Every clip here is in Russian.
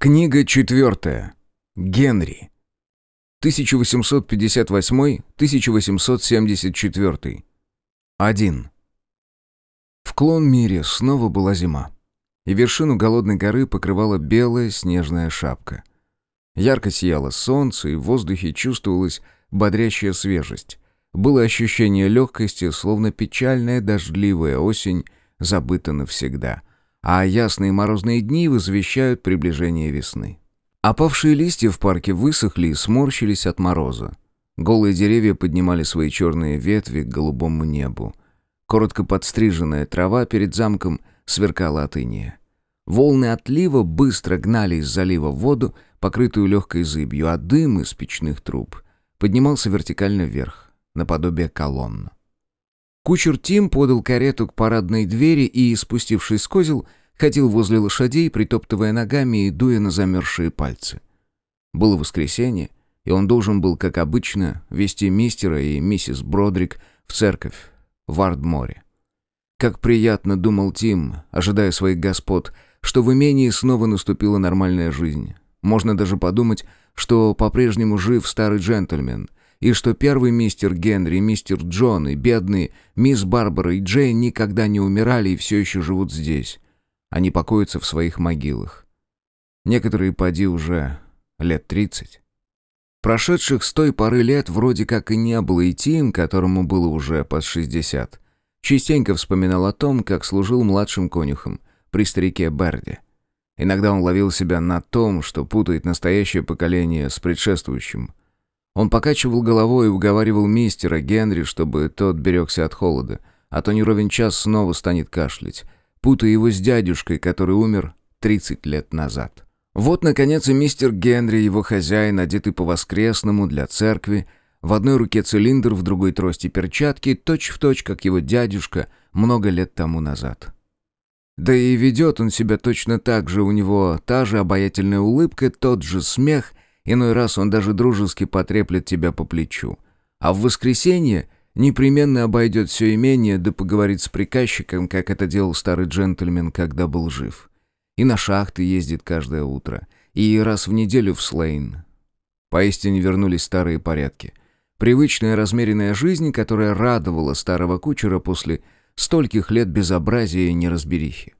Книга четвертая. Генри. 1858-1874. 1. В Клон-Мире снова была зима, и вершину голодной горы покрывала белая снежная шапка. Ярко сияло солнце, и в воздухе чувствовалась бодрящая свежесть. Было ощущение легкости, словно печальная дождливая осень забыта навсегда — а ясные морозные дни возвещают приближение весны. Опавшие листья в парке высохли и сморщились от мороза. Голые деревья поднимали свои черные ветви к голубому небу. Коротко подстриженная трава перед замком сверкала от иния. Волны отлива быстро гнали из залива воду, покрытую легкой зыбью, а дым из печных труб поднимался вертикально вверх, наподобие колонн. Кучер Тим подал карету к парадной двери и, спустившись с козел, ходил возле лошадей, притоптывая ногами и дуя на замерзшие пальцы. Было воскресенье, и он должен был, как обычно, вести мистера и миссис Бродрик в церковь в Ардморе. Как приятно, думал Тим, ожидая своих господ, что в имении снова наступила нормальная жизнь. Можно даже подумать, что по-прежнему жив старый джентльмен — и что первый мистер Генри, мистер Джон и бедные мисс Барбара и Джейн никогда не умирали и все еще живут здесь. Они покоятся в своих могилах. Некоторые поди уже лет тридцать. Прошедших с той поры лет вроде как и не было, и Тим, которому было уже под шестьдесят, частенько вспоминал о том, как служил младшим конюхом при старике Берди. Иногда он ловил себя на том, что путает настоящее поколение с предшествующим. Он покачивал головой и уговаривал мистера Генри, чтобы тот берегся от холода, а то не ровен час снова станет кашлять, путая его с дядюшкой, который умер 30 лет назад. Вот, наконец, и мистер Генри, его хозяин, одетый по-воскресному для церкви, в одной руке цилиндр, в другой трости перчатки, точь-в-точь, точь, как его дядюшка много лет тому назад. Да и ведет он себя точно так же, у него та же обаятельная улыбка, тот же смех Иной раз он даже дружески потреплет тебя по плечу. А в воскресенье непременно обойдет все имение, да поговорит с приказчиком, как это делал старый джентльмен, когда был жив. И на шахты ездит каждое утро. И раз в неделю в Слейн. Поистине вернулись старые порядки. Привычная размеренная жизнь, которая радовала старого кучера после стольких лет безобразия и неразберихи.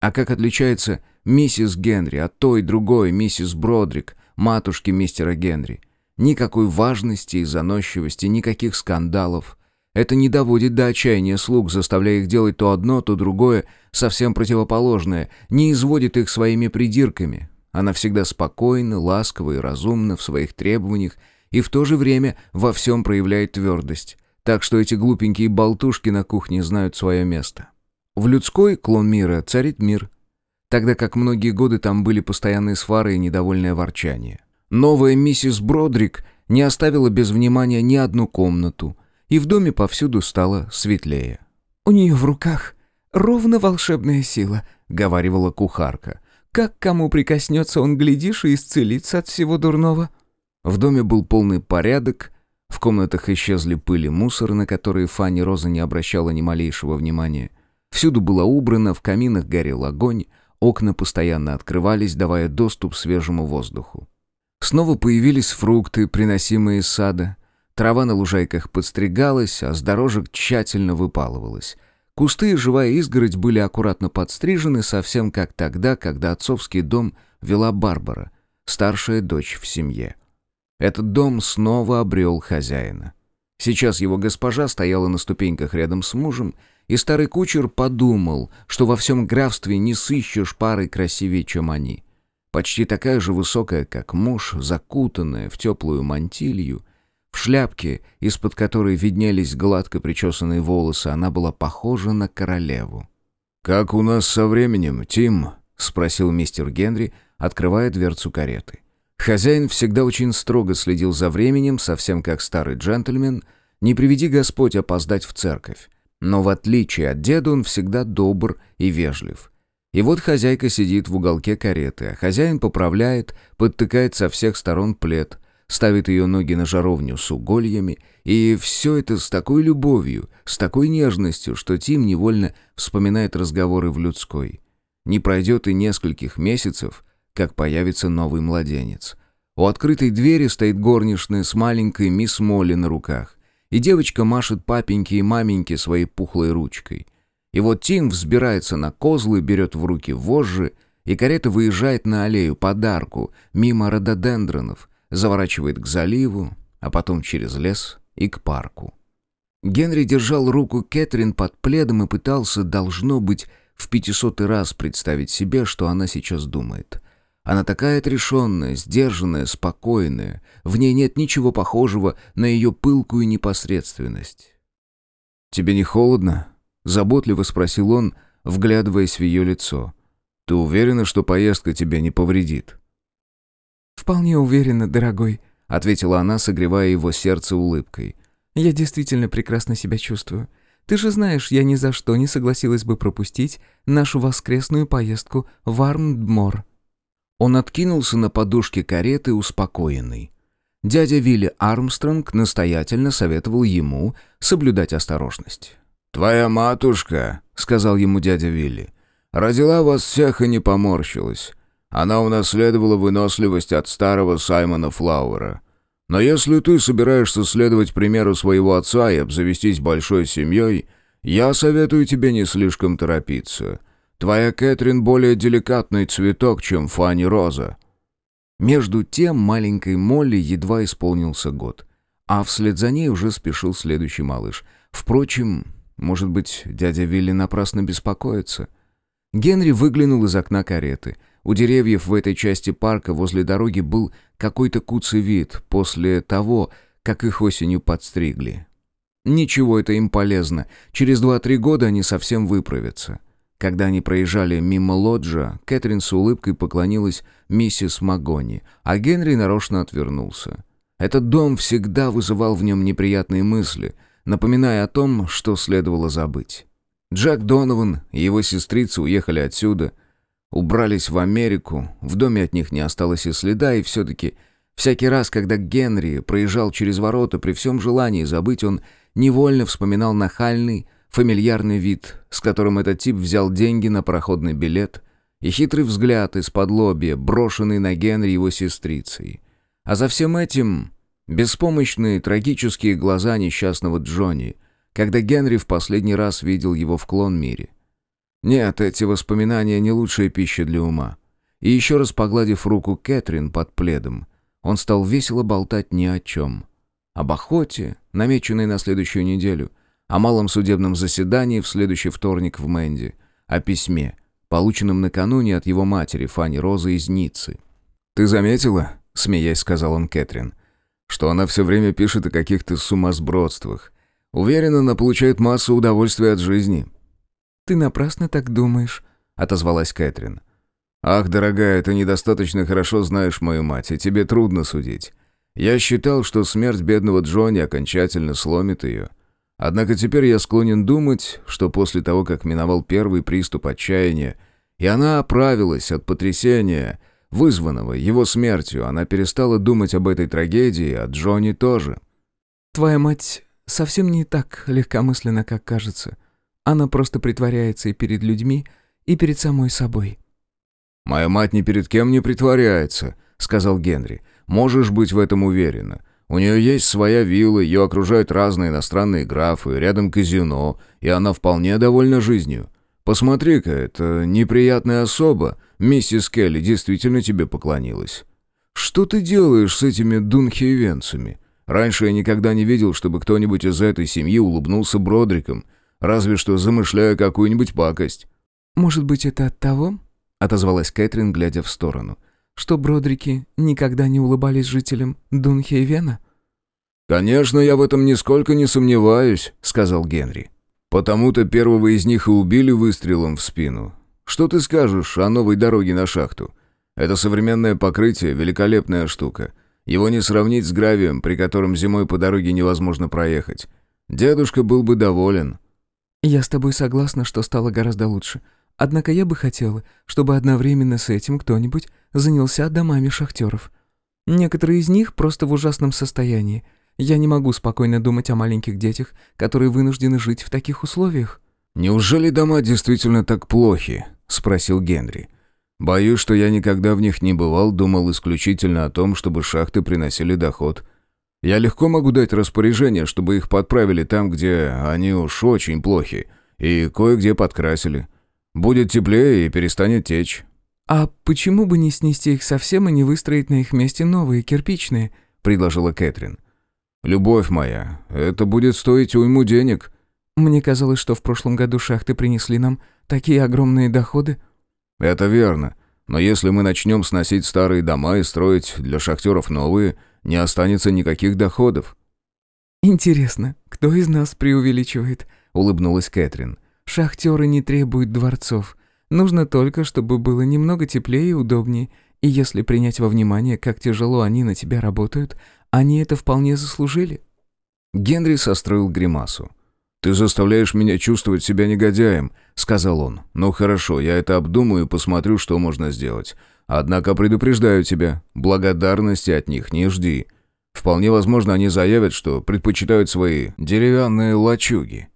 А как отличается миссис Генри от той другой миссис Бродрик, матушки мистера Генри. Никакой важности и заносчивости, никаких скандалов. Это не доводит до отчаяния слуг, заставляя их делать то одно, то другое, совсем противоположное, не изводит их своими придирками. Она всегда спокойна, ласкова и разумна в своих требованиях и в то же время во всем проявляет твердость. Так что эти глупенькие болтушки на кухне знают свое место. В людской клон мира царит мир – тогда как многие годы там были постоянные свары и недовольное ворчание. Новая миссис Бродрик не оставила без внимания ни одну комнату, и в доме повсюду стало светлее. «У нее в руках ровно волшебная сила», — говаривала кухарка. «Как кому прикоснется, он, глядишь, и исцелится от всего дурного». В доме был полный порядок, в комнатах исчезли пыль и мусор, на которые Фанни Роза не обращала ни малейшего внимания. Всюду было убрано, в каминах горел огонь, Окна постоянно открывались, давая доступ свежему воздуху. Снова появились фрукты, приносимые из сада. Трава на лужайках подстригалась, а с дорожек тщательно выпалывалась. Кусты и живая изгородь были аккуратно подстрижены, совсем как тогда, когда отцовский дом вела Барбара, старшая дочь в семье. Этот дом снова обрел хозяина. Сейчас его госпожа стояла на ступеньках рядом с мужем и старый кучер подумал, что во всем графстве не сыщешь пары красивее, чем они. Почти такая же высокая, как муж, закутанная в теплую мантилью, в шляпке, из-под которой виднелись гладко причесанные волосы, она была похожа на королеву. «Как у нас со временем, Тим?» — спросил мистер Генри, открывая дверцу кареты. Хозяин всегда очень строго следил за временем, совсем как старый джентльмен, не приведи Господь опоздать в церковь. Но в отличие от деда он всегда добр и вежлив. И вот хозяйка сидит в уголке кареты, а хозяин поправляет, подтыкает со всех сторон плед, ставит ее ноги на жаровню с угольями, и все это с такой любовью, с такой нежностью, что Тим невольно вспоминает разговоры в людской. Не пройдет и нескольких месяцев, как появится новый младенец. У открытой двери стоит горничная с маленькой мисс Молли на руках, и девочка машет папеньке и маменьке своей пухлой ручкой. И вот Тин взбирается на козлы, берет в руки вожжи, и карета выезжает на аллею подарку, мимо рододендронов, заворачивает к заливу, а потом через лес и к парку. Генри держал руку Кэтрин под пледом и пытался, должно быть, в пятисотый раз представить себе, что она сейчас думает. Она такая отрешенная, сдержанная, спокойная. В ней нет ничего похожего на ее пылкую непосредственность. «Тебе не холодно?» — заботливо спросил он, вглядываясь в ее лицо. «Ты уверена, что поездка тебе не повредит?» «Вполне уверена, дорогой», — ответила она, согревая его сердце улыбкой. «Я действительно прекрасно себя чувствую. Ты же знаешь, я ни за что не согласилась бы пропустить нашу воскресную поездку в Армдмор». Он откинулся на подушке кареты, успокоенный. Дядя Вилли Армстронг настоятельно советовал ему соблюдать осторожность. «Твоя матушка», — сказал ему дядя Вилли, — «родила вас всех и не поморщилась. Она унаследовала выносливость от старого Саймона Флауэра. Но если ты собираешься следовать примеру своего отца и обзавестись большой семьей, я советую тебе не слишком торопиться. Твоя Кэтрин более деликатный цветок, чем Фанни Роза». Между тем маленькой Молли едва исполнился год, а вслед за ней уже спешил следующий малыш. Впрочем, может быть, дядя Вилли напрасно беспокоится. Генри выглянул из окна кареты — у деревьев в этой части парка возле дороги был какой-то куцый вид после того, как их осенью подстригли. Ничего это им полезно. Через два-три года они совсем выправятся. Когда они проезжали мимо лоджа, Кэтрин с улыбкой поклонилась миссис Магони, а Генри нарочно отвернулся. Этот дом всегда вызывал в нем неприятные мысли, напоминая о том, что следовало забыть. Джек Донован и его сестрица уехали отсюда, Убрались в Америку, в доме от них не осталось и следа, и все-таки всякий раз, когда Генри проезжал через ворота, при всем желании забыть, он невольно вспоминал нахальный, фамильярный вид, с которым этот тип взял деньги на проходный билет, и хитрый взгляд из-под лобья, брошенный на Генри его сестрицей. А за всем этим беспомощные трагические глаза несчастного Джонни, когда Генри в последний раз видел его в клон-мире — нет, эти воспоминания не лучшая пища для ума. И еще раз погладив руку Кэтрин под пледом, он стал весело болтать ни о чем. Об охоте, намеченной на следующую неделю, о малом судебном заседании в следующий вторник в Мэнди, о письме, полученном накануне от его матери, Фанни Розы из Ниццы. «Ты заметила?» — смеясь сказал он Кэтрин. «Что она все время пишет о каких-то сумасбродствах. Уверена, она получает массу удовольствия от жизни». «Ты напрасно так думаешь», — отозвалась Кэтрин. «Ах, дорогая, ты недостаточно хорошо знаешь мою мать, и тебе трудно судить. Я считал, что смерть бедного Джонни окончательно сломит ее. Однако теперь я склонен думать, что после того, как миновал первый приступ отчаяния, и она оправилась от потрясения, вызванного его смертью, она перестала думать об этой трагедии, а Джонни тоже». «Твоя мать совсем не так легкомысленна, как кажется», она просто притворяется и перед людьми, и перед самой собой». «Моя мать ни перед кем не притворяется», — сказал Генри. «Можешь быть в этом уверена. У нее есть своя вилла, ее окружают разные иностранные графы, рядом казино, и она вполне довольна жизнью. Посмотри-ка, это неприятная особа. Миссис Келли действительно тебе поклонилась. Что ты делаешь с этими дунхиевенцами? Раньше я никогда не видел, чтобы кто-нибудь из этой семьи улыбнулся Бродриком разве что замышляя какую-нибудь пакость». «Может быть, это от того?» — отозвалась Кэтрин, глядя в сторону. «Что Бродрики никогда не улыбались жителям Дунхейвена?» «Конечно, я в этом нисколько не сомневаюсь», — сказал Генри. «Потому-то первого из них и убили выстрелом в спину. Что ты скажешь о новой дороге на шахту? Это современное покрытие, великолепная штука. Его не сравнить с гравием, при котором зимой по дороге невозможно проехать. Дедушка был бы доволен». «Я с тобой согласна, что стало гораздо лучше. Однако я бы хотела, чтобы одновременно с этим кто-нибудь занялся домами шахтеров. Некоторые из них просто в ужасном состоянии. Я не могу спокойно думать о маленьких детях, которые вынуждены жить в таких условиях». «Неужели дома действительно так плохи?» — спросил Генри. Боюсь, что я никогда в них не бывал, думал исключительно о том, чтобы шахты приносили доход. Я легко могу дать распоряжение, чтобы их подправили там, где они уж очень плохи, и кое-где подкрасили. Будет теплее и перестанет течь». «А почему бы не снести их совсем и не выстроить на их месте новые, кирпичные?» — предложила Кэтрин. «Любовь моя, это будет стоить уйму денег». «Мне казалось, что в прошлом году шахты принесли нам такие огромные доходы». «Это верно. Но если мы начнем сносить старые дома и строить для шахтеров новые, не останется никаких доходов». «Интересно, кто из нас преувеличивает?» — улыбнулась Кэтрин. «Шахтеры не требуют дворцов. Нужно только, чтобы было немного теплее и удобнее. И если принять во внимание, как тяжело они на тебя работают, они это вполне заслужили». Генри состроил гримасу. «Ты заставляешь меня чувствовать себя негодяем», — сказал он. «Ну хорошо, я это обдумаю и посмотрю, что можно сделать. Однако предупреждаю тебя, благодарности от них не жди. Вполне возможно, они заявят, что предпочитают свои деревянные лачуги».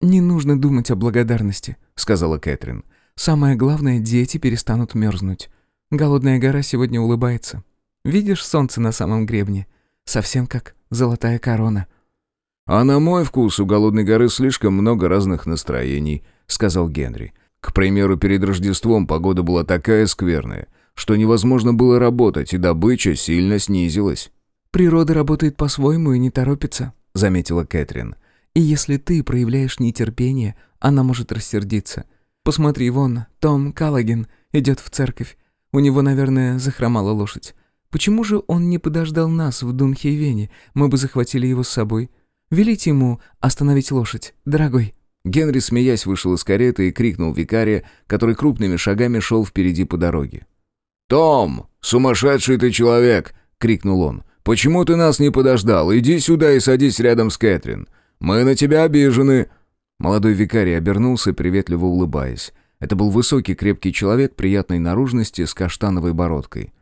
«Не нужно думать о благодарности», — сказала Кэтрин. «Самое главное, дети перестанут мерзнуть. Голодная гора сегодня улыбается. Видишь солнце на самом гребне? Совсем как золотая корона». «А на мой вкус у Голодной горы слишком много разных настроений», — сказал Генри. «К примеру, перед Рождеством погода была такая скверная, что невозможно было работать, и добыча сильно снизилась». «Природа работает по-своему и не торопится», — заметила Кэтрин. «И если ты проявляешь нетерпение, она может рассердиться. Посмотри, вон, Том Каллаген идет в церковь. У него, наверное, захромала лошадь. Почему же он не подождал нас в Дунхейвене? Мы бы захватили его с собой. Велите ему остановить лошадь, дорогой». Генри, смеясь, вышел из кареты и крикнул викария, который крупными шагами шел впереди по дороге. «Том, сумасшедший ты человек!» — крикнул он. «Почему ты нас не подождал? Иди сюда и садись рядом с Кэтрин. Мы на тебя обижены!» Молодой викарий обернулся, приветливо улыбаясь. Это был высокий, крепкий человек приятной наружности с каштановой бородкой.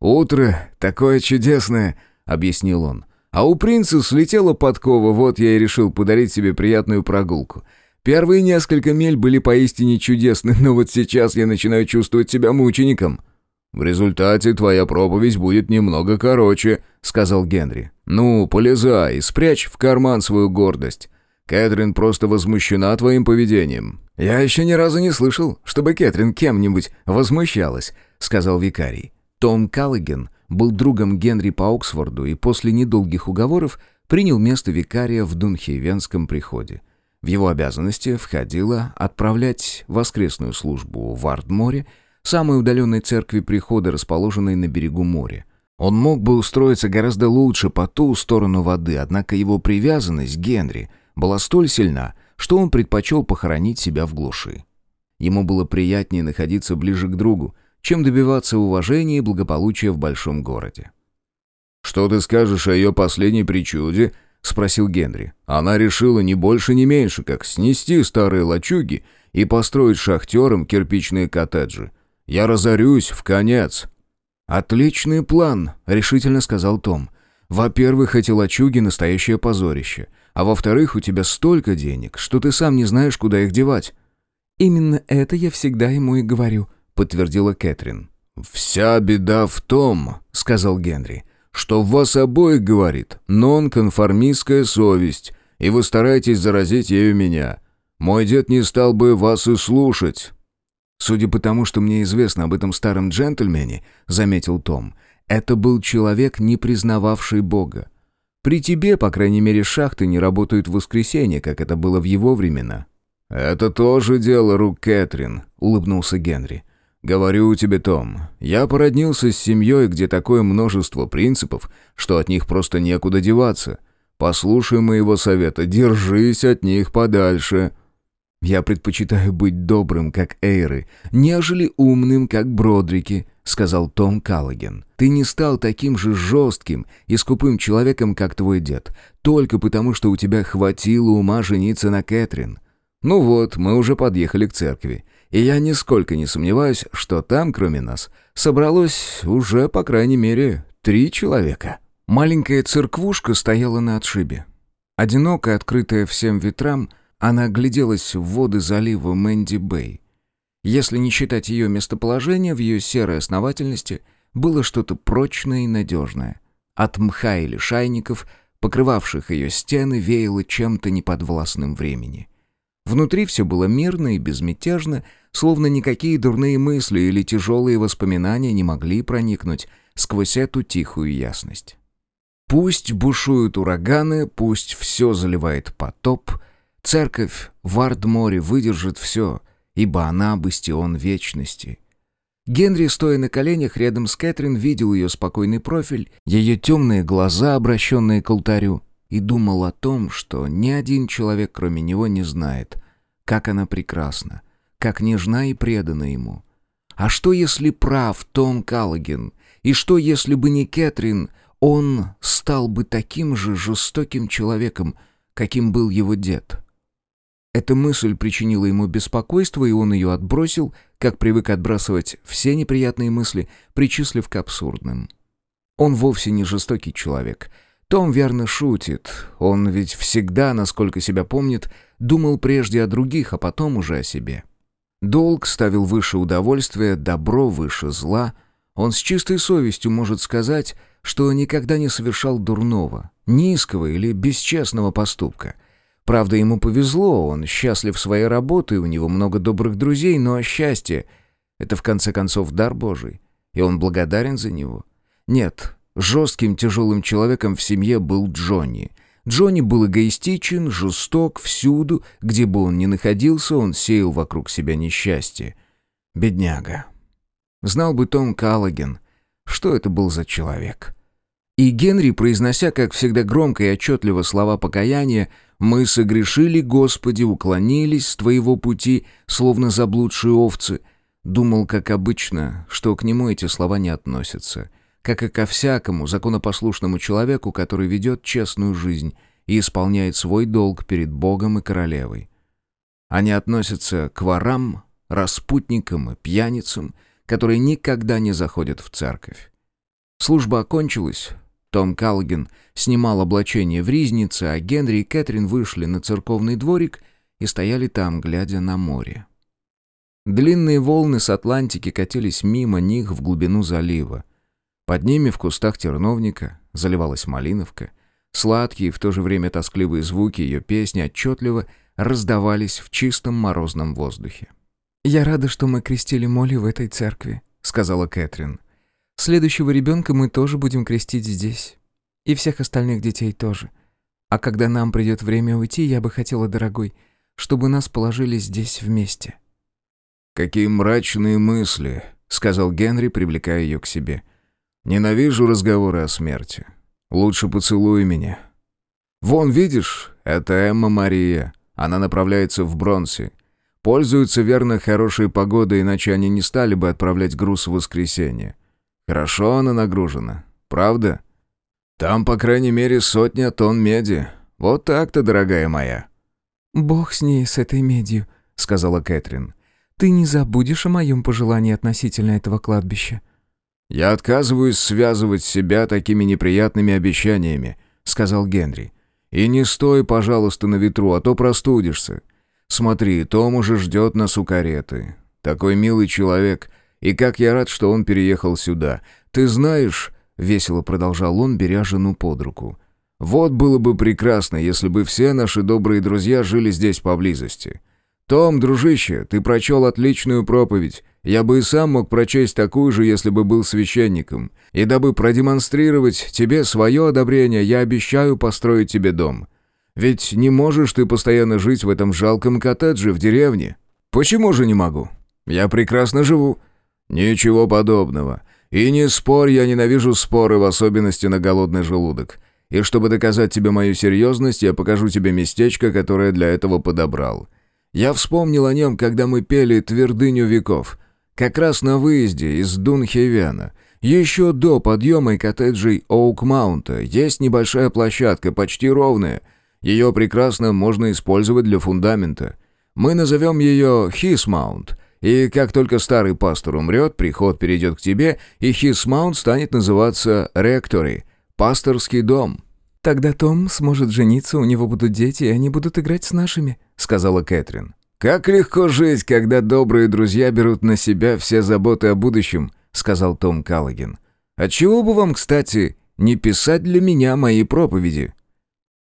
«Утро такое чудесное!» — объяснил он. А у принца слетела подкова, вот я и решил подарить себе приятную прогулку. Первые несколько миль были поистине чудесны, но вот сейчас я начинаю чувствовать себя мучеником». «В результате твоя проповедь будет немного короче», — сказал Генри. «Ну, полезай, спрячь в карман свою гордость. Кэтрин просто возмущена твоим поведением». «Я еще ни разу не слышал, чтобы Кэтрин кем-нибудь возмущалась», — сказал викарий. Том Каллиген был другом Генри по Оксфорду и после недолгих уговоров принял место викария в Дунхейвенском приходе. В его обязанности входило отправлять воскресную службу в Ардморе, самой удаленной церкви прихода, расположенной на берегу моря. Он мог бы устроиться гораздо лучше по ту сторону воды, однако его привязанность к Генри была столь сильна, что он предпочел похоронить себя в глуши. Ему было приятнее находиться ближе к другу, чем добиваться уважения и благополучия в большом городе. «Что ты скажешь о ее последней причуде?» — спросил Генри. «Она решила не больше, не меньше, как снести старые лачуги и построить шахтерам кирпичные коттеджи. Я разорюсь в конец». «Отличный план», — решительно сказал Том. «Во-первых, эти лачуги — настоящее позорище. А во-вторых, у тебя столько денег, что ты сам не знаешь, куда их девать». «Именно это я всегда ему и говорю», подтвердила Кэтрин. «Вся беда в том, — сказал Генри, — что в вас обоих, говорит, нонконформистская совесть, и вы стараетесь заразить ею меня. Мой дед не стал бы вас и слушать». «Судя по тому, что мне известно об этом старом джентльмене, — заметил Том, — это был человек, не признававший Бога. При тебе, по крайней мере, шахты не работают в воскресенье, как это было в его времена». «Это тоже дело рук Кэтрин», — улыбнулся Генри. «Говорю тебе, Том, я породнился с семьей, где такое множество принципов, что от них просто некуда деваться. Послушай моего совета, держись от них подальше». «Я предпочитаю быть добрым, как Эйры, нежели умным, как Бродрики», — сказал Том Каллоген. «Ты не стал таким же жестким и скупым человеком, как твой дед, только потому, что у тебя хватило ума жениться на Кэтрин. Ну вот, мы уже подъехали к церкви и я нисколько не сомневаюсь, что там, кроме нас, собралось уже, по крайней мере, три человека. Маленькая церквушка стояла на отшибе. Одинокая, открытая всем ветрам, она гляделась в воды залива Мэнди-Бэй. Если не считать ее местоположение, в ее серой основательности было что-то прочное и надежное. От мха или шайников, покрывавших ее стены, веяло чем-то неподвластным времени. Внутри все было мирно и безмятежно, словно никакие дурные мысли или тяжелые воспоминания не могли проникнуть сквозь эту тихую ясность. Пусть бушуют ураганы, пусть все заливает потоп, церковь в Ардморе выдержит все, ибо она бастион вечности. Генри, стоя на коленях рядом с Кэтрин, видел ее спокойный профиль, ее темные глаза, обращенные к алтарю, и думал о том, что ни один человек, кроме него, не знает, как она прекрасна, как нежна и предана ему. А что, если прав Том Каллоген? И что, если бы не Кэтрин, он стал бы таким же жестоким человеком, каким был его дед. Эта мысль причинила ему беспокойство, и он ее отбросил, как привык отбрасывать все неприятные мысли, причислив к абсурдным. Он вовсе не жестокий человек. Том верно шутит. Он ведь всегда, насколько себя помнит, думал прежде о других, а потом уже о себе. Долг ставил выше удовольствия, добро выше зла. Он с чистой совестью может сказать, что никогда не совершал дурного, низкого или бесчестного поступка. Правда, ему повезло, он счастлив своей работой, у него много добрых друзей, но счастье — это в конце концов дар Божий, и он благодарен за него. Нет, жестким тяжелым человеком в семье был Джонни. Джонни был эгоистичен, жесток, всюду, где бы он ни находился, он сеял вокруг себя несчастье. Бедняга. Знал бы Том Каллоген — что это был за человек? И Генри, произнося, как всегда, громко и отчетливо слова покаяния, «Мы согрешили, Господи, уклонились с Твоего пути, словно заблудшие овцы», думал, как обычно, что к нему эти слова не относятся, как и ко всякому законопослушному человеку, который ведет честную жизнь и исполняет свой долг перед Богом и королевой. Они относятся к ворам, распутникам и пьяницам – которые никогда не заходят в церковь. Служба окончилась. Том Каллоген снимал облачение в ризнице, а Генри и Кэтрин вышли на церковный дворик и стояли там, глядя на море. Длинные волны с Атлантики катились мимо них в глубину залива. Под ними в кустах терновника заливалась малиновка. Сладкие и в то же время тоскливые звуки ее песни отчетливо раздавались в чистом морозном воздухе. «Я рада, что мы крестили Молли в этой церкви», — сказала Кэтрин. «Следующего ребенка мы тоже будем крестить здесь. И всех остальных детей тоже. А когда нам придет время уйти, я бы хотела, дорогой, чтобы нас положили здесь вместе». «Какие мрачные мысли», — сказал Генри, привлекая ее к себе. «Ненавижу разговоры о смерти. Лучше поцелуй меня». «Вон, видишь, это Эмма Мария. Она направляется в Бронси. Пользуются верно хорошей погодой, иначе они не стали бы отправлять груз в воскресенье. Хорошо она нагружена, правда? Там, по крайней мере, сотня тонн меди. Вот так-то, дорогая моя». «Бог с ней, с этой медью», — сказала Кэтрин. «Ты не забудешь о моем пожелании относительно этого кладбища». «Я отказываюсь связывать себя такими неприятными обещаниями», — сказал Генри. «И не стой, пожалуйста, на ветру, а то простудишься. Смотри, Том уже ждет нас у кареты. Такой милый человек. И как я рад, что он переехал сюда. Ты знаешь...» — весело продолжал он, беря жену под руку. «Вот было бы прекрасно, если бы все наши добрые друзья жили здесь поблизости. Том, дружище, ты прочел отличную проповедь. Я бы и сам мог прочесть такую же, если бы был священником. И дабы продемонстрировать тебе свое одобрение, я обещаю построить тебе дом. Ведь не можешь ты постоянно жить в этом жалком коттедже в деревне. Почему же не могу? Я прекрасно живу. Ничего подобного. И не спорь, я ненавижу споры, в особенности на голодный желудок. И чтобы доказать тебе мою серьезность, я покажу тебе местечко, которое для этого подобрал. Я вспомнил о нем, когда мы пели «Твердыню веков», как раз на выезде из Дунхевена. Еще до подъема и коттеджей Оук-Маунта есть небольшая площадка, почти ровная — ее прекрасно можно использовать для фундамента. Мы назовем ее Хисмаунт, и как только старый пастор умрет, приход перейдет к тебе, и Хисмаунт станет называться Ректори, пасторский дом». «Тогда Том сможет жениться, у него будут дети, и они будут играть с нашими», — сказала Кэтрин. «Как легко жить, когда добрые друзья берут на себя все заботы о будущем», — сказал Том Каллоген. «Отчего бы вам, кстати, не писать для меня мои проповеди?»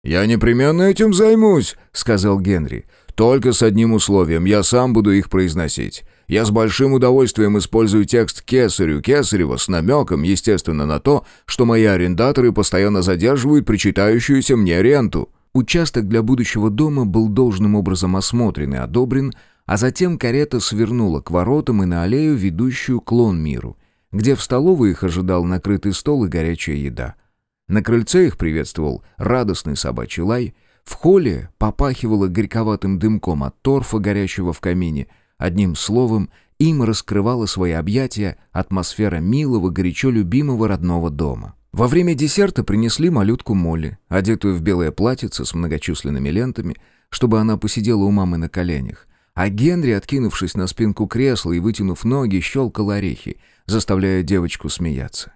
«Я непременно этим займусь», — сказал Генри. «Только с одним условием, я сам буду их произносить. Я с большим удовольствием использую текст Кесарю Кесарева с намеком, естественно, на то, что мои арендаторы постоянно задерживают причитающуюся мне ренту». Участок для будущего дома был должным образом осмотрен и одобрен, а затем карета свернула к воротам и на аллею, ведущую к Лон-Миру, где в столовой их ожидал накрытый стол и горячая еда. На крыльце их приветствовал радостный собачий лай, в холле попахивало горьковатым дымком от торфа, горящего в камине. Одним словом, им раскрывала свои объятия атмосфера милого, горячо любимого родного дома. Во время десерта принесли малютку Молли, одетую в белое платьице с многочисленными лентами, чтобы она посидела у мамы на коленях. А Генри, откинувшись на спинку кресла и вытянув ноги, щелкал орехи, заставляя девочку смеяться.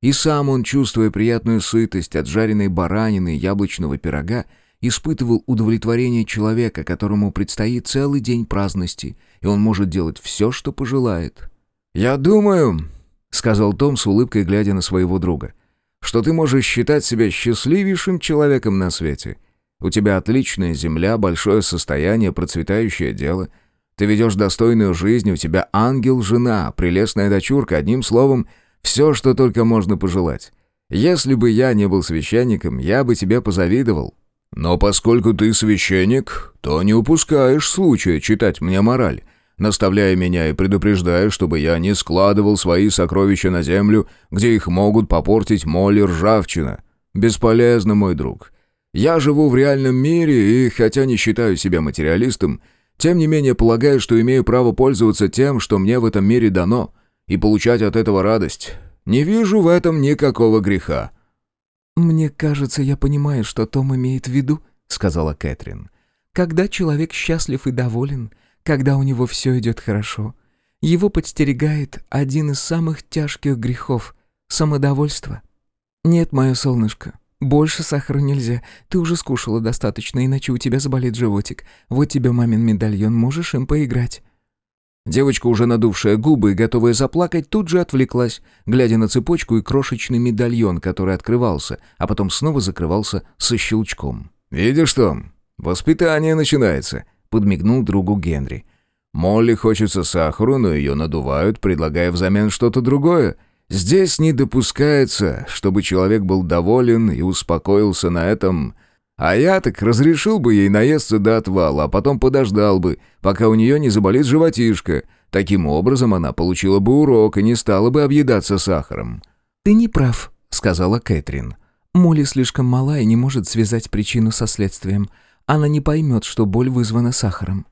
И сам он, чувствуя приятную сытость от жареной баранины и яблочного пирога, испытывал удовлетворение человека, которому предстоит целый день праздности, и он может делать все, что пожелает. «Я думаю», — сказал Том с улыбкой, глядя на своего друга, что ты можешь считать себя счастливейшим человеком на свете. У тебя отличная земля, большое состояние, процветающее дело. Ты ведешь достойную жизнь, у тебя ангел-жена, прелестная дочурка, одним словом, все, что только можно пожелать. Если бы я не был священником, я бы тебе позавидовал. Но поскольку ты священник, то не упускаешь случая читать мне мораль наставляя меня и предупреждая, чтобы я не складывал свои сокровища на землю, где их могут попортить моль и ржавчина. Бесполезно, мой друг. Я живу в реальном мире и, хотя не считаю себя материалистом, тем не менее полагаю, что имею право пользоваться тем, что мне в этом мире дано, и получать от этого радость. Не вижу в этом никакого греха». «Мне кажется, я понимаю, что Том имеет в виду», — сказала Кэтрин. «Когда человек счастлив и доволен, когда у него все идет хорошо. Его подстерегает один из самых тяжких грехов — самодовольство. «Нет, мое солнышко, больше сахара нельзя. Ты уже скушала достаточно, иначе у тебя заболит животик. Вот тебе мамин медальон, можешь им поиграть». Девочка, уже надувшая губы и готовая заплакать, тут же отвлеклась, глядя на цепочку и крошечный медальон, который открывался, а потом снова закрывался со щелчком. «Видишь, Том, воспитание начинается», подмигнул другу Генри. Молли хочется сахару, но ее надувают, предлагая взамен что-то другое. Здесь не допускается, чтобы человек был доволен и успокоился на этом. А я так разрешил бы ей наесться до отвала, а потом подождал бы, пока у нее не заболит животишко. Таким образом она получила бы урок и не стала бы объедаться сахаром. «Ты не прав», — сказала Кэтрин. «Молли слишком мала и не может связать причину со следствием она не поймет, что боль вызвана сахаром.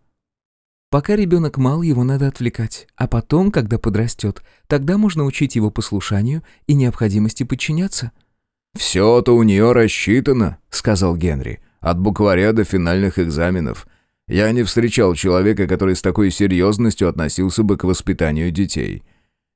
Пока ребенок мал, его надо отвлекать, а потом, когда подрастет, тогда можно учить его послушанию и необходимости подчиняться. «Все-то у нее рассчитано», — сказал Генри, «от букваря до финальных экзаменов. Я не встречал человека, который с такой серьезностью относился бы к воспитанию детей.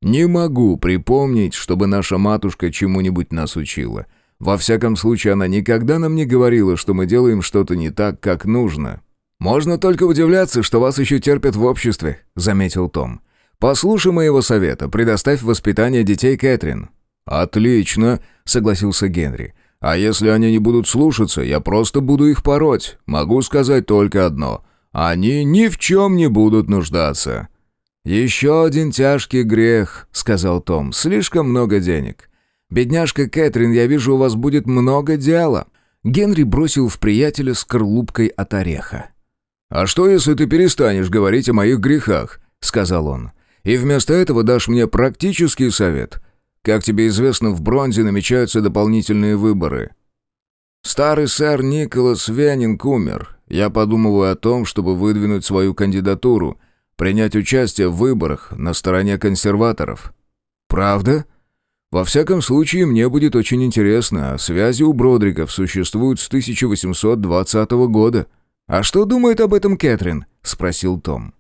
Не могу припомнить, чтобы наша матушка чему-нибудь нас учила. Во всяком случае, она никогда нам не говорила, что мы делаем что-то не так, как нужно. «Можно только удивляться, что вас еще терпят в обществе», — заметил Том. «Послушай моего совета, предоставь воспитание детей Кэтрин». «Отлично», — согласился Генри. «А если они не будут слушаться, я просто буду их пороть. Могу сказать только одно. Они ни в чем не будут нуждаться». «Еще один тяжкий грех», — сказал Том. «Слишком много денег. «Бедняжка Кэтрин, я вижу, у вас будет много дела». Генри бросил в приятеля скорлупкой от ореха. «А что, если ты перестанешь говорить о моих грехах?» — сказал он. «И вместо этого дашь мне практический совет. Как тебе известно, в бронзе намечаются дополнительные выборы». «Старый сэр Николас Венинг умер. Я подумываю о том, чтобы выдвинуть свою кандидатуру, принять участие в выборах на стороне консерваторов». «Правда?» Во всяком случае, мне будет очень интересно, а связи у Бродриков существуют с 1820 года. А что думает об этом Кэтрин? спросил Том.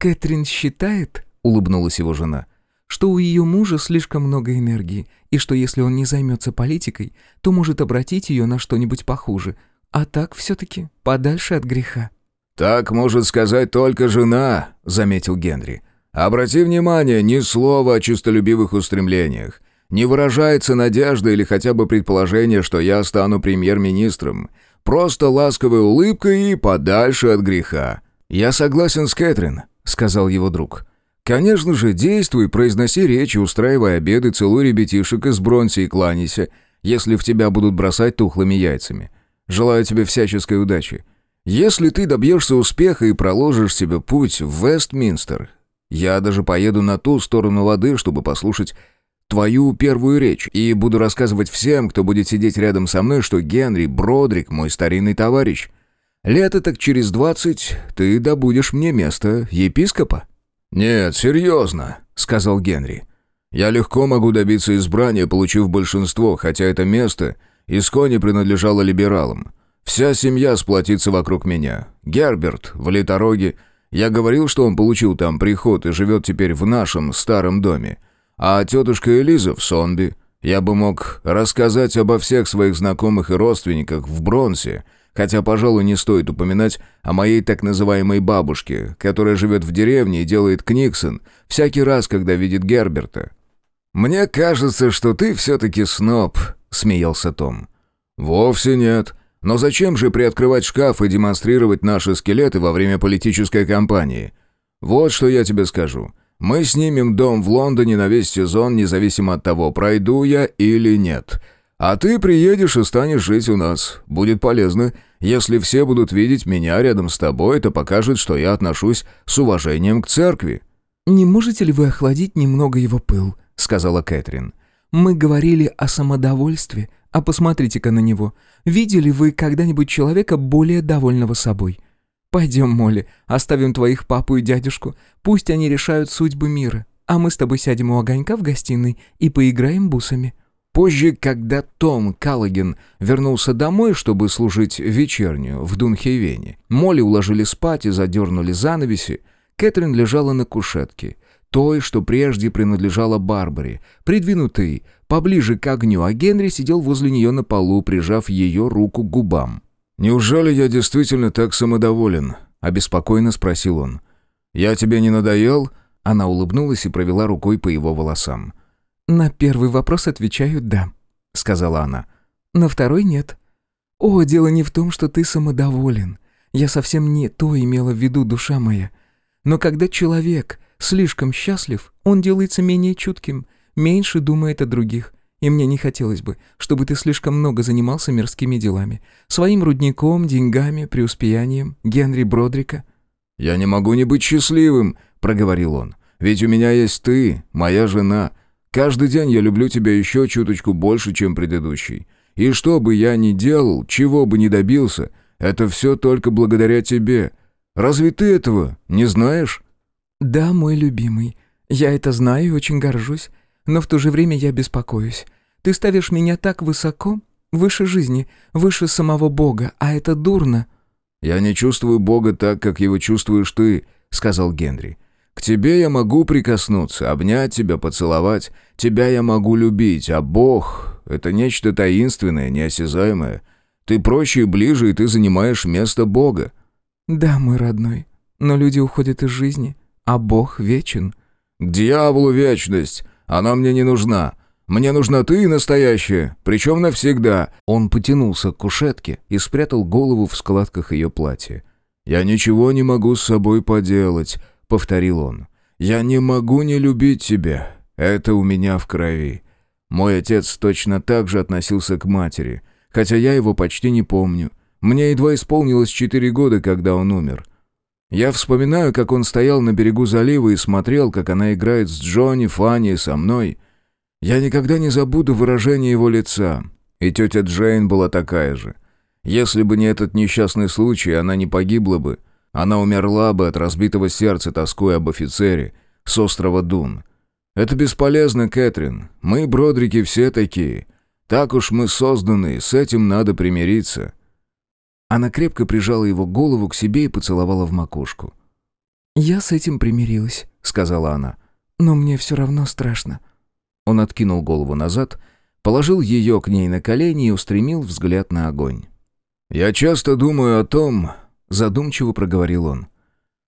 Кэтрин считает, улыбнулась его жена, что у ее мужа слишком много энергии, и что если он не займется политикой, то может обратить ее на что-нибудь похуже. А так все-таки подальше от греха. «Так может сказать только жена», — заметил Генри. «Обрати внимание, ни слова о честолюбивых устремлениях. Не выражается надежда или хотя бы предположение, что я стану премьер-министром. Просто ласковая улыбка и подальше от греха». «Я согласен с Кэтрин», — сказал его друг. «Конечно же, действуй, произноси речи, устраивай обеды, целуй ребятишек из бронзи и кланяйся, если в тебя будут бросать тухлыми яйцами. Желаю тебе всяческой удачи. Если ты добьешься успеха и проложишь себе путь в Вестминстер, я даже поеду на ту сторону воды, чтобы послушать твою первую речь, и буду рассказывать всем, кто будет сидеть рядом со мной, что Генри Бродрик мой старинный товарищ. Лето так через двадцать ты добудешь мне место епископа». «Нет, серьезно», — сказал Генри. «Я легко могу добиться избрания, получив большинство, хотя это место исконе принадлежало либералам. Вся семья сплотится вокруг меня. Герберт в Литороге. Я говорил, что он получил там приход и живет теперь в нашем старом доме. А тетушка Элиза в Сонби. Я бы мог рассказать обо всех своих знакомых и родственниках в Бронсе, хотя, пожалуй, не стоит упоминать о моей так называемой бабушке, которая живет в деревне и делает книксон всякий раз, когда видит Герберта. «Мне кажется, что ты все-таки сноб», — смеялся Том. «Вовсе нет. Но зачем же приоткрывать шкаф и демонстрировать наши скелеты во время политической кампании? Вот что я тебе скажу. Мы снимем дом в Лондоне на весь сезон, независимо от того, пройду я или нет. А ты приедешь и станешь жить у нас. Будет полезно. Если все будут видеть меня рядом с тобой, это покажет, что я отношусь с уважением к церкви». «Не можете ли вы охладить немного его пыл?» — сказала Кэтрин. «Мы говорили о самодовольстве, а посмотрите-ка на него. Видели вы когда-нибудь человека более довольного собой? «Пойдем, Молли, оставим твоих папу и дядюшку. Пусть они решают судьбы мира. А мы с тобой сядем у огонька в гостиной и поиграем бусами». Позже, когда Том Каллоген вернулся домой, чтобы служить вечернюю в Дунхейвене, Молли уложили спать и задернули занавеси, Кэтрин лежала на кушетке, той, что прежде принадлежала Барбаре, придвинутой поближе к огню, а Генри сидел возле нее на полу, прижав ее руку к губам. «Неужели я действительно так самодоволен?» — обеспокоенно спросил он. «Я тебе не надоел?» Она улыбнулась и провела рукой по его волосам. «На первый вопрос отвечаю «да», — сказала она. «На второй нет. О, дело не в том, что ты самодоволен. Я совсем не то имела в виду, душа моя. Но когда человек слишком счастлив, он делается менее чутким, меньше думает о других, и мне не хотелось бы, чтобы ты слишком много занимался мирскими делами. Своим рудником, деньгами, преуспеянием, Генри Бродрика». «Я не могу не быть счастливым», — проговорил он. «Ведь у меня есть ты, моя жена. Каждый день я люблю тебя еще чуточку больше, чем предыдущий. И что бы я ни делал, чего бы ни добился, это все только благодаря тебе. Разве ты этого не знаешь?» «Да, мой любимый. Я это знаю и очень горжусь но в то же время я беспокоюсь. Ты ставишь меня так высоко, выше жизни, выше самого Бога, а это дурно». «Я не чувствую Бога так, как его чувствуешь ты», — сказал Генри. «К тебе я могу прикоснуться, обнять тебя, поцеловать. Тебя я могу любить, а Бог — это нечто таинственное, неосязаемое. Ты проще и ближе, и ты занимаешь место Бога». «Да, мой родной, но люди уходят из жизни, а Бог вечен». «К дьяволу вечность! Она мне не нужна. Мне нужна ты настоящая, причем навсегда». Он потянулся к кушетке и спрятал голову в складках ее платья. «Я ничего не могу с собой поделать», — повторил он. «Я не могу не любить тебя. Это у меня в крови». Мой отец точно так же относился к матери, хотя я его почти не помню. Мне едва исполнилось четыре года, когда он умер. Я вспоминаю, как он стоял на берегу залива и смотрел, как она играет с Джонни, Фанни и со мной. Я никогда не забуду выражение его лица. И тетя Джейн была такая же. Если бы не этот несчастный случай, она не погибла бы. Она умерла бы от разбитого сердца, тоскуя об офицере с острова Дун. Это бесполезно, Кэтрин. Мы, бродрики, все такие. Так уж мы созданы, с этим надо примириться. Она крепко прижала его голову к себе и поцеловала в макушку. «Я с этим примирилась», — сказала она. «Но мне все равно страшно». Он откинул голову назад, положил ее к ней на колени и устремил взгляд на огонь. «Я часто думаю о том, задумчиво проговорил он.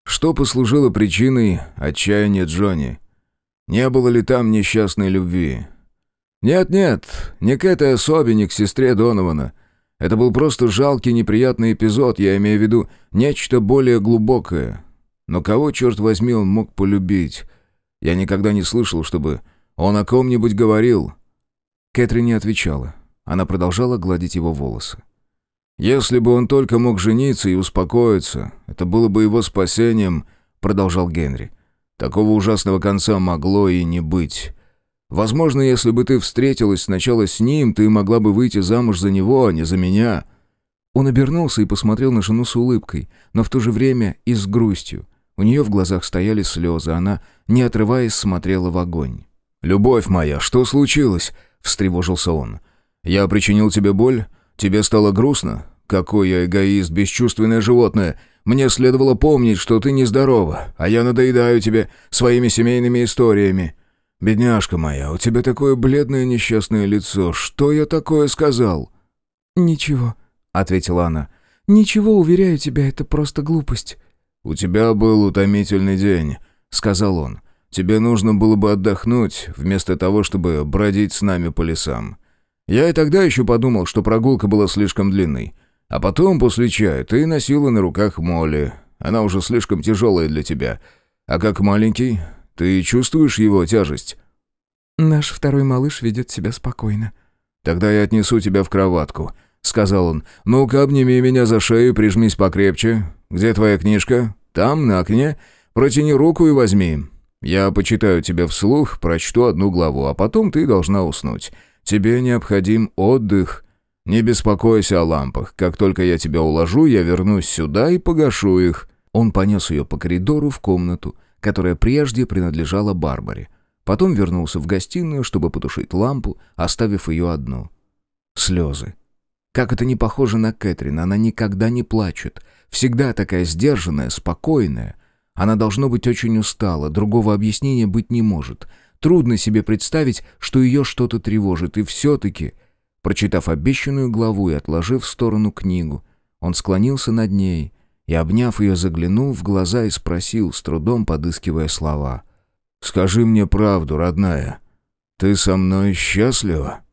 «Что послужило причиной отчаяния Джонни? Не было ли там несчастной любви?» «Нет-нет, не к этой особе, не к сестре Донована. Это был просто жалкий неприятный эпизод, я имею в виду нечто более глубокое. Но кого, черт возьми, он мог полюбить? Я никогда не слышал, чтобы он о ком-нибудь говорил». Кэтрин не отвечала. Она продолжала гладить его волосы. «Если бы он только мог жениться и успокоиться, это было бы его спасением», — продолжал Генри. «Такого ужасного конца могло и не быть. Возможно, если бы ты встретилась сначала с ним, ты могла бы выйти замуж за него, а не за меня». Он обернулся и посмотрел на жену с улыбкой, но в то же время и с грустью. У нее в глазах стояли слезы, она, не отрываясь, смотрела в огонь. «Любовь моя, что случилось?» — встревожился он. «Я причинил тебе боль? Тебе стало грустно? Какой я эгоист, бесчувственное животное! Мне следовало помнить, что ты нездорова, а я надоедаю тебе своими семейными историями. Бедняжка моя, у тебя такое бледное несчастное лицо. Что я такое сказал?» «Ничего», — ответила она. «Ничего, уверяю тебя, это просто глупость». «У тебя был утомительный день», — сказал он. «Тебе нужно было бы отдохнуть, вместо того, чтобы бродить с нами по лесам. Я и тогда еще подумал, что прогулка была слишком длинной. А потом, после чая, ты носила на руках Молли. Она уже слишком тяжелая для тебя. А как маленький, ты чувствуешь его тяжесть?» «Наш второй малыш ведет себя спокойно». «Тогда я отнесу тебя в кроватку», — сказал он. «Ну-ка, обними меня за шею, прижмись покрепче. Где твоя книжка? Там, на окне. Протяни руку и возьми. Я почитаю тебе вслух, прочту одну главу, а потом ты должна уснуть. Тебе необходим отдых. Не беспокойся о лампах. Как только я тебя уложу, я вернусь сюда и погашу их». Он понес ее по коридору в комнату, которая прежде принадлежала Барбаре. Потом вернулся в гостиную, чтобы потушить лампу, оставив ее одну. Слезы. Как это не похоже на Кэтрин, она никогда не плачет. Всегда такая сдержанная, спокойная. Она должно быть очень устала, другого объяснения быть не может. Трудно себе представить, что ее что-то тревожит, и все-таки... Прочитав обещанную главу и отложив в сторону книгу, он склонился над ней и, обняв ее, заглянул в глаза и спросил, с трудом подыскивая слова. «Скажи мне правду, родная. Ты со мной счастлива?»